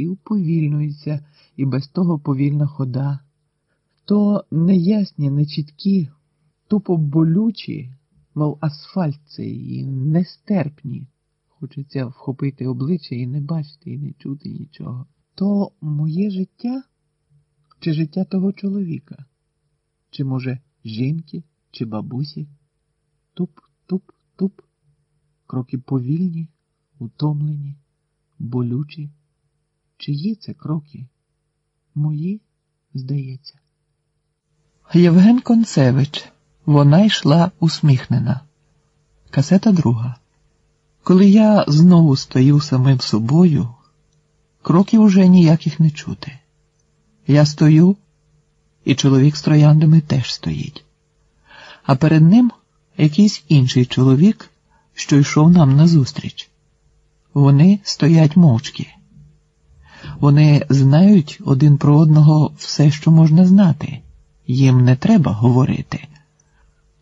і уповільнюється, і без того повільна хода. То неясні, нечіткі, тупо болючі, мов асфальт цей, і нестерпні. Хочеться вхопити обличчя і не бачити, і не чути нічого. То моє життя чи життя того чоловіка? Чи, може, жінки, чи бабусі? Туп, туп, туп. Кроки повільні, утомлені, болючі. Чиї це кроки? Мої, здається. Євген Концевич. Вона йшла усміхнена. Касета друга. Коли я знову стою самим собою, кроків уже ніяких не чути. Я стою, і чоловік з трояндами теж стоїть. А перед ним якийсь інший чоловік, що йшов нам назустріч. Вони стоять мовчки. Вони знають один про одного все, що можна знати. Їм не треба говорити.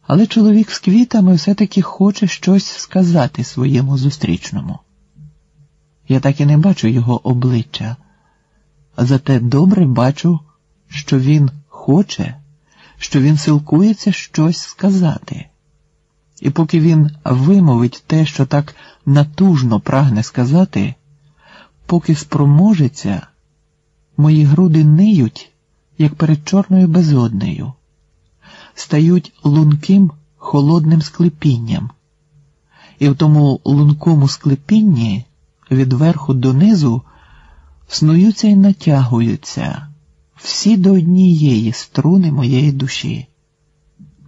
Але чоловік з квітами все-таки хоче щось сказати своєму зустрічному. Я так і не бачу його обличчя, зате добре бачу, що він хоче, що він силкується щось сказати. І поки він вимовить те, що так натужно прагне сказати, поки спроможеться, мої груди ниють, як перед чорною безоднею стають лунким холодним склепінням, і в тому лункому склепінні від верху донизу снуються і натягуються всі до однієї струни моєї душі,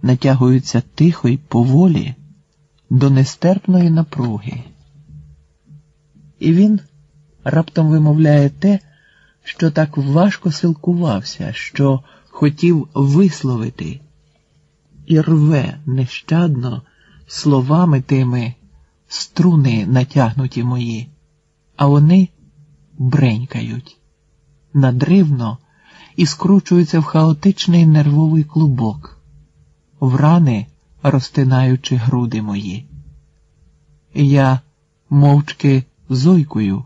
натягуються тихо й поволі до нестерпної напруги. І він раптом вимовляє те, що так важко силкувався, що хотів висловити і рве нещадно словами тими струни натягнуті мої, а вони бренькають надривно і скручуються в хаотичний нервовий клубок, в рани розтинаючи груди мої. Я мовчки зойкую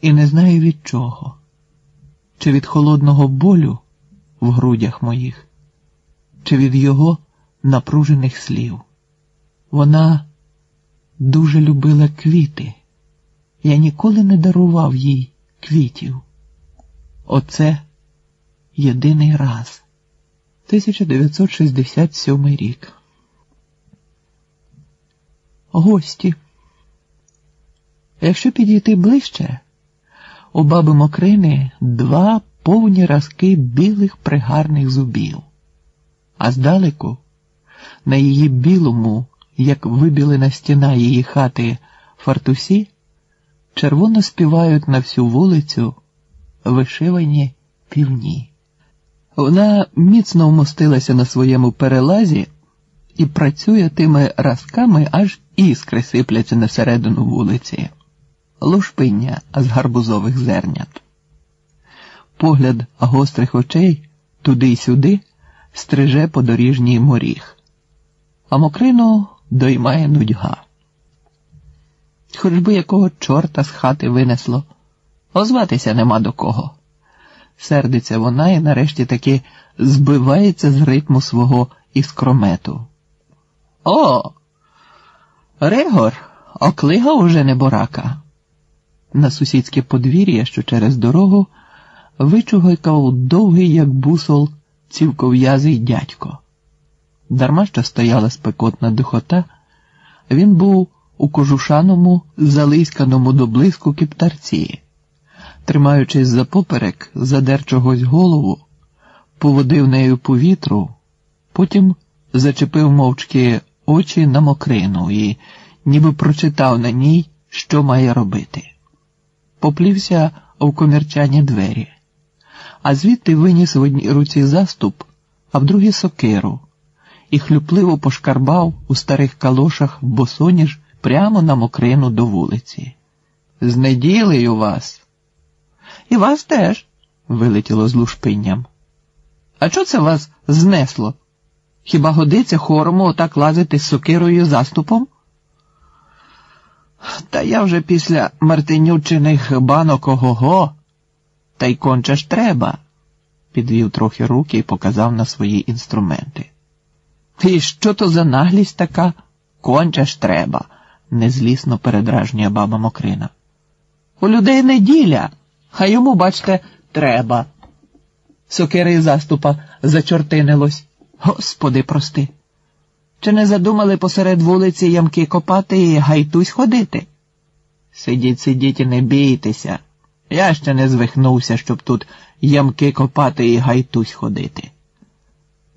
і не знаю від чого, чи від холодного болю в грудях моїх, чи від його напружених слів. Вона дуже любила квіти. Я ніколи не дарував їй квітів. Оце єдиний раз. 1967 рік. Гості. Якщо підійти ближче, у баби Мокрини два повні разки білих пригарних зубів, а здалеку на її білому, як вибілена стіна її хати фартусі, червоно співають на всю вулицю вишивані півні. Вона міцно вмостилася на своєму перелазі і працює тими разками, аж іскри сипляться на середину вулиці, лушпиння з гарбузових зернят. Погляд гострих очей туди й сюди стриже подоріжній моріг а мокрину доймає нудьга. Хоч би якого чорта з хати винесло, озватися нема до кого. Сердиться вона і нарешті таки збивається з ритму свого іскромету. О, Регор, оклига уже неборака. На сусідське подвір'я, що через дорогу, вичугайкав довгий, як бусол, цівков'язий дядько. Дарма що стояла спекотна духота, він був у кожушаному, залисканому до блиску кіптарці, тримаючись за поперек, задер чогось голову, поводив нею по вітру, потім зачепив мовчки очі на мокрину і ніби прочитав на ній, що має робити. Поплівся в комірчані двері, а звідти виніс в одній руці заступ, а в другій сокиру і хлюпливо пошкарбав у старих калошах босоніж прямо на мокрину до вулиці. З неділею вас. І вас теж, вилетіло з лушпинням. А чого це вас знесло? Хіба годиться хорому отак лазити з сокирою заступом? Та я вже після Мартинючиних банок ого-го, Та й конче ж треба, підвів трохи руки і показав на свої інструменти. І що то за наглість така? Конче ж треба, незлісно передражнює баба Мокрина. У людей неділя, а йому, бачте, треба. Сокири заступа зачортинилось. Господи, прости. Чи не задумали посеред вулиці ямки копати і гайтусь ходити? Сидіть, сидіть і не бійтеся. Я ще не звихнувся, щоб тут ямки копати і гайтусь ходити.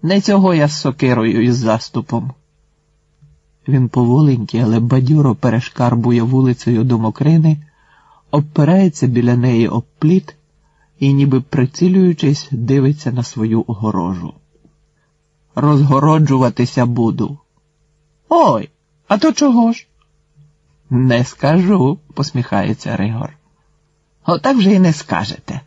Не цього я з сокирою і з заступом. Він поволеньки, але бадьоро перешкарбує вулицею до Мокрини, обпирається біля неї об пліт і, ніби прицілюючись, дивиться на свою огорожу. Розгороджуватися буду. Ой, а то чого ж? Не скажу, посміхається Ригор. Отак вже й не скажете.